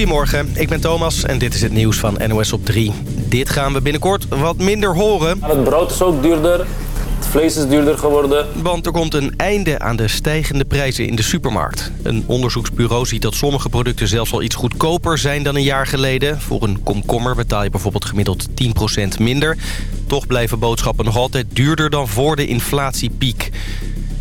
Goedemorgen, ik ben Thomas en dit is het nieuws van NOS op 3. Dit gaan we binnenkort wat minder horen. Het brood is ook duurder. Het vlees is duurder geworden. Want er komt een einde aan de stijgende prijzen in de supermarkt. Een onderzoeksbureau ziet dat sommige producten zelfs al iets goedkoper zijn dan een jaar geleden. Voor een komkommer betaal je bijvoorbeeld gemiddeld 10% minder. Toch blijven boodschappen nog altijd duurder dan voor de inflatiepiek.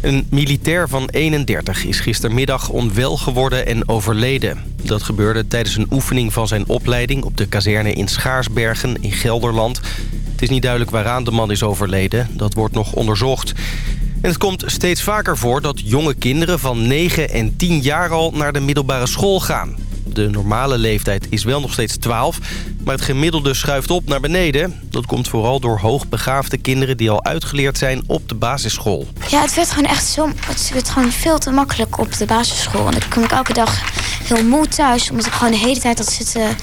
Een militair van 31 is gistermiddag onwel geworden en overleden. Dat gebeurde tijdens een oefening van zijn opleiding op de kazerne in Schaarsbergen in Gelderland. Het is niet duidelijk waaraan de man is overleden. Dat wordt nog onderzocht. En het komt steeds vaker voor dat jonge kinderen van 9 en 10 jaar al naar de middelbare school gaan. De normale leeftijd is wel nog steeds 12, maar het gemiddelde schuift op naar beneden. Dat komt vooral door hoogbegaafde kinderen die al uitgeleerd zijn op de basisschool. Ja, het werd gewoon echt zo. Het werd gewoon veel te makkelijk op de basisschool. En dan kom ik elke dag heel moe thuis, omdat ik gewoon de hele tijd had zitten.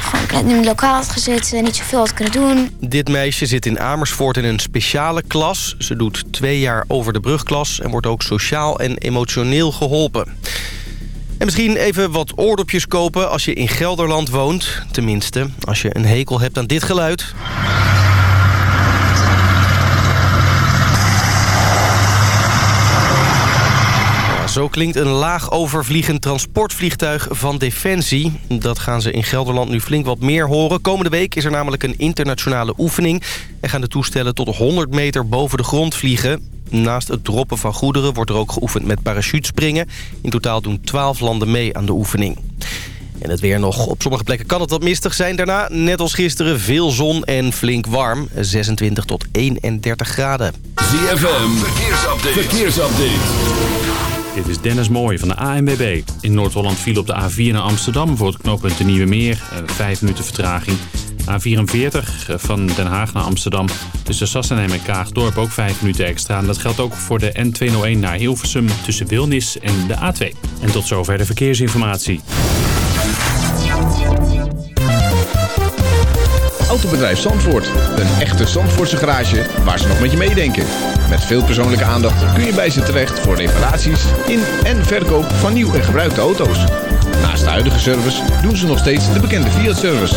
Gewoon in een lokaal had gezeten en niet zoveel had kunnen doen. Dit meisje zit in Amersfoort in een speciale klas. Ze doet twee jaar over de brugklas en wordt ook sociaal en emotioneel geholpen. En misschien even wat oordopjes kopen als je in Gelderland woont. Tenminste, als je een hekel hebt aan dit geluid. Zo klinkt een laag overvliegend transportvliegtuig van Defensie. Dat gaan ze in Gelderland nu flink wat meer horen. Komende week is er namelijk een internationale oefening... en gaan de toestellen tot 100 meter boven de grond vliegen. Naast het droppen van goederen wordt er ook geoefend met parachutespringen. In totaal doen 12 landen mee aan de oefening. En het weer nog. Op sommige plekken kan het wat mistig zijn. Daarna, net als gisteren, veel zon en flink warm. 26 tot 31 graden. ZFM, verkeersupdate. verkeersupdate. Dit is Dennis Mooij van de ANWB. In Noord-Holland viel op de A4 naar Amsterdam voor het knooppunt de Nieuwe Meer. Vijf minuten vertraging. A44 van Den Haag naar Amsterdam. Tussen Sassenheim en Kaagdorp ook 5 minuten extra. En dat geldt ook voor de N201 naar Hilversum tussen Wilnis en de A2. En tot zover de verkeersinformatie. Autobedrijf Zandvoort. Een echte Zandvoortse garage waar ze nog met je meedenken. Met veel persoonlijke aandacht kun je bij ze terecht voor reparaties in en verkoop van nieuw en gebruikte auto's. Naast de huidige service doen ze nog steeds de bekende Fiat-service.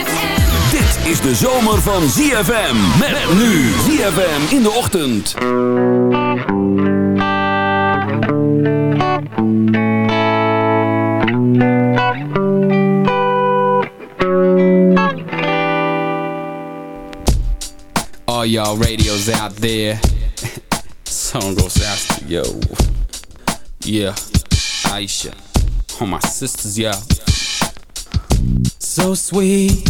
Is de zomer van ZFM. Met nu ZFM in de ochtend. All y'all radios out there. Song goes out to yo. Yeah, Aisha. All my sisters, yeah. So sweet,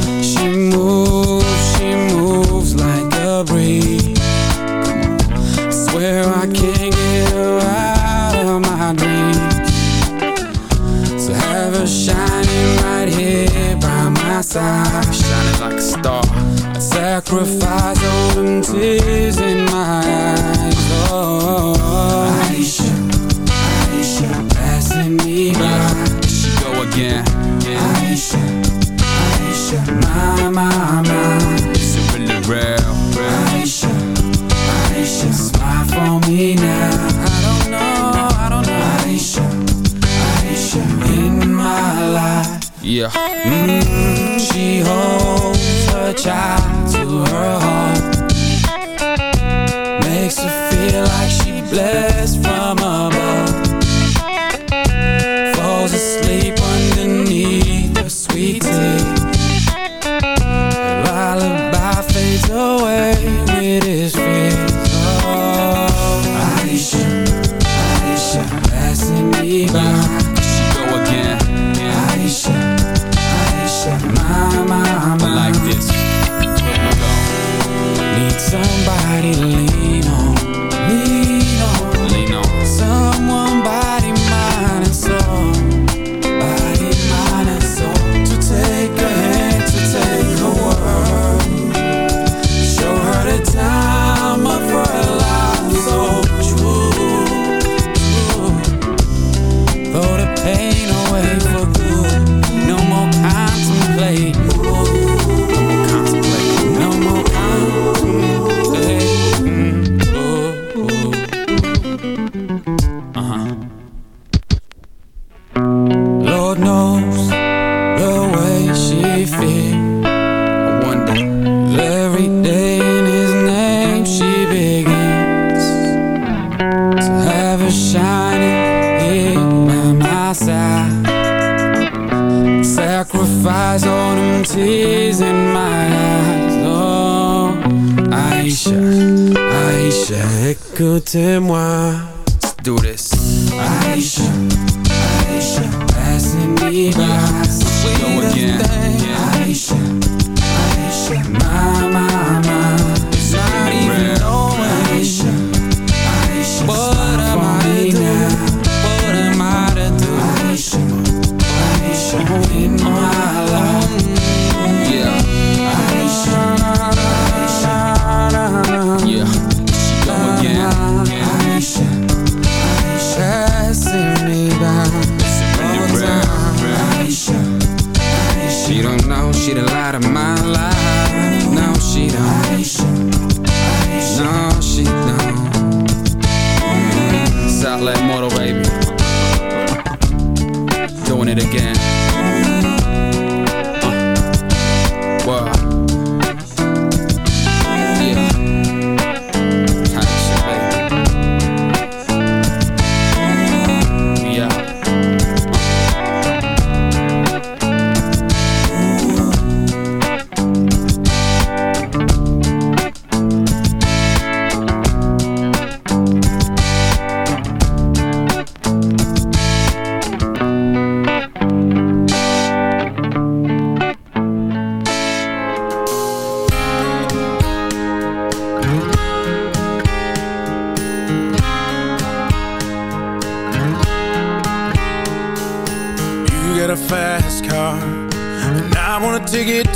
Sacrifice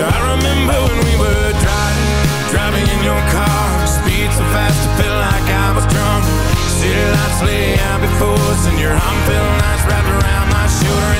So I remember when we were driving Driving in your car. Speed so fast it felt like I was drunk. City lights lay out before us And your arm felt nice wrapped around my shoulder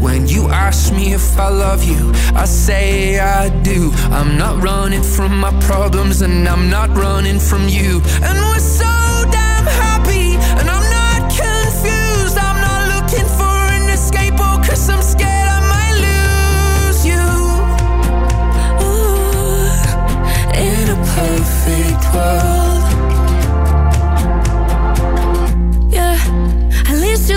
When you ask me if I love you, I say I do. I'm not running from my problems, and I'm not running from you. And we're so damn happy, and I'm not confused. I'm not looking for an escape, oh, cause I'm scared I might lose you. In a perfect world.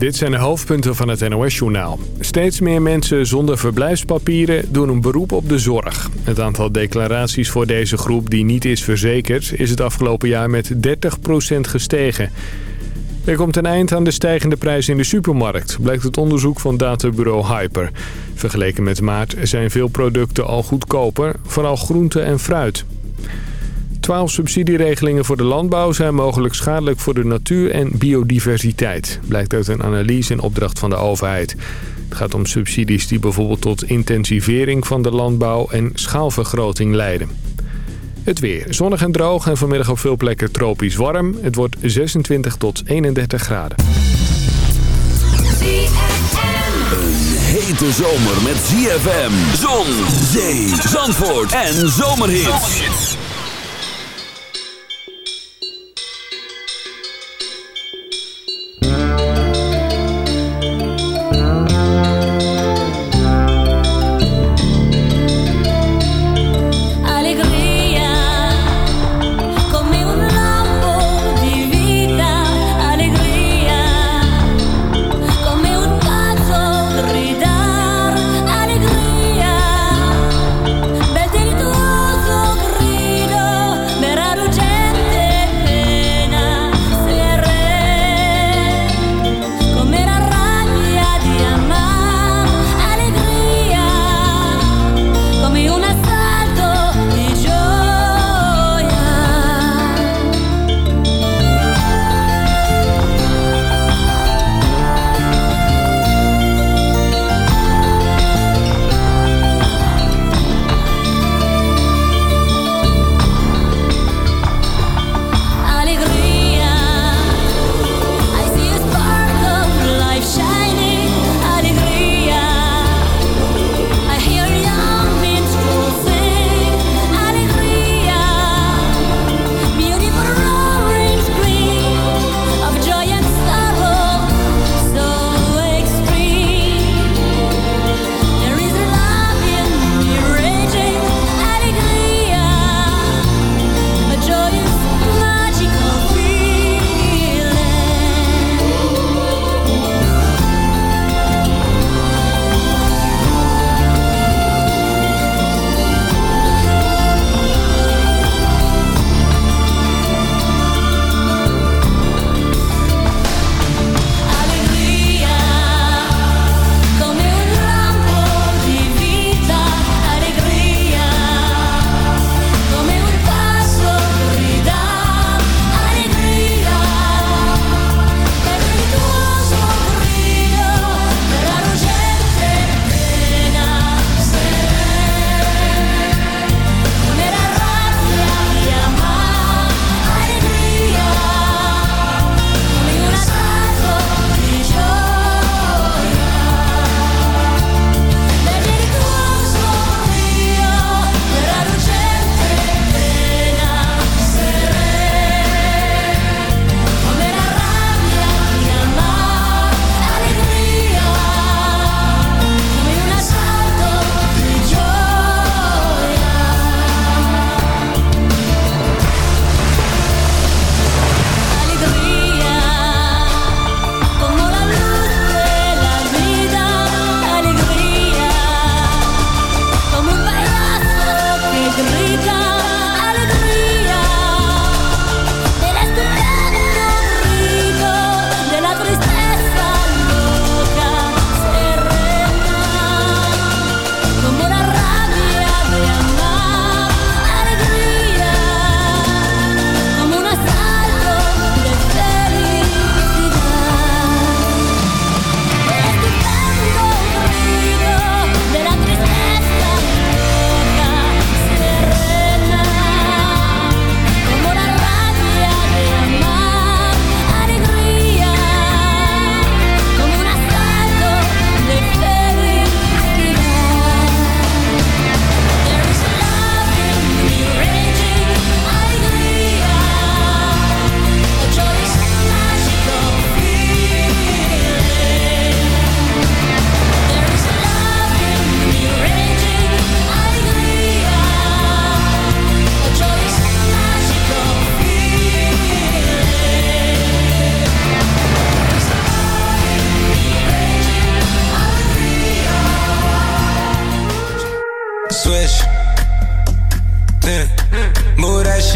Dit zijn de hoofdpunten van het NOS-journaal. Steeds meer mensen zonder verblijfspapieren doen een beroep op de zorg. Het aantal declaraties voor deze groep die niet is verzekerd... is het afgelopen jaar met 30% gestegen. Er komt een eind aan de stijgende prijs in de supermarkt... blijkt het onderzoek van databureau Hyper. Vergeleken met maart zijn veel producten al goedkoper, vooral groente en fruit. Twaalf subsidieregelingen voor de landbouw zijn mogelijk schadelijk voor de natuur en biodiversiteit. Blijkt uit een analyse in opdracht van de overheid. Het gaat om subsidies die bijvoorbeeld tot intensivering van de landbouw en schaalvergroting leiden. Het weer. Zonnig en droog en vanmiddag op veel plekken tropisch warm. Het wordt 26 tot 31 graden. Een hete zomer met ZFM, zon, zee, zandvoort en zomerhits.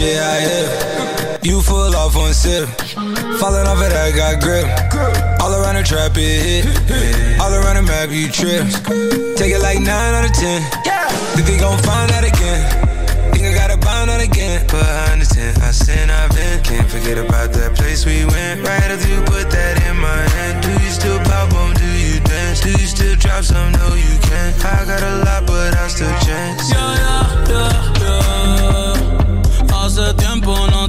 Shit out here. You full off one sip. Falling off it, I got grip. All around the trap, it hit. All around the map, you trip. Take it like 9 out of 10. Think they gon' find out again. Think I gotta bind out again. But I understand, I sin, I've been. Can't forget about that place we went. Right after you put that in my hand. Do you still pop on? Do you dance? Do you still drop some? No, you can't. I got a lot, but I still chance. Yeah, yeah, yeah, yeah. Hace tiempo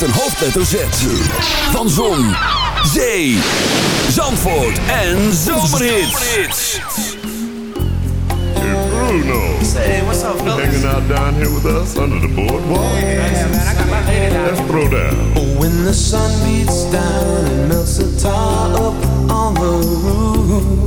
met een hoofdletter Z. Van Zon, Zee, Zandvoort en Zomerhits. Bruno. Say, what's up, fellas? Hanging out down here with us under the boardwalk. Yeah, man, I got my lady down. Let's throw down. Oh, when the sun beats down and melts the tar up on the roof.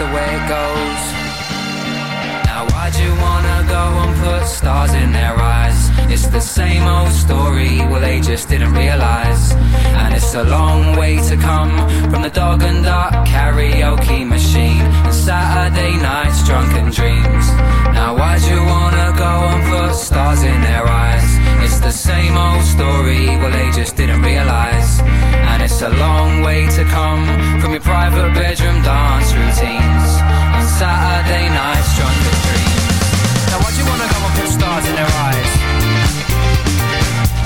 the way it goes. Now, why'd you wanna go and put stars in their eyes? It's the same old story, well, they just didn't realize. And it's a long way to come from the dog and duck karaoke machine and Saturday night's drunken dreams. Now, why'd you wanna go and put stars in their eyes? It's the same old story, well they just didn't realise. And it's a long way to come from your private bedroom dance routines on Saturday nights drunk with dreams. Now why'd you wanna go and put stars in their eyes?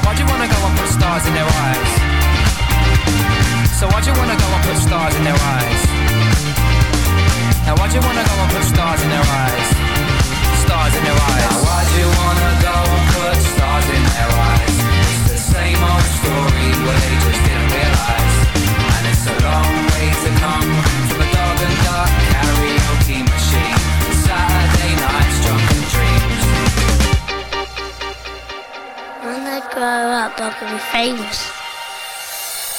Why'd you wanna go and put stars in their eyes? So why'd you wanna go and put stars in their eyes? Now why'd you wanna go and put stars in their eyes? Stars in their eyes. Now why'd you wanna go and put stars in their eyes? It's the same old story, well they just didn't realise. And it's a long way to come from a dog and duck karaoke machine. Saturday nights, drunken dreams. When I grow up, I can be famous.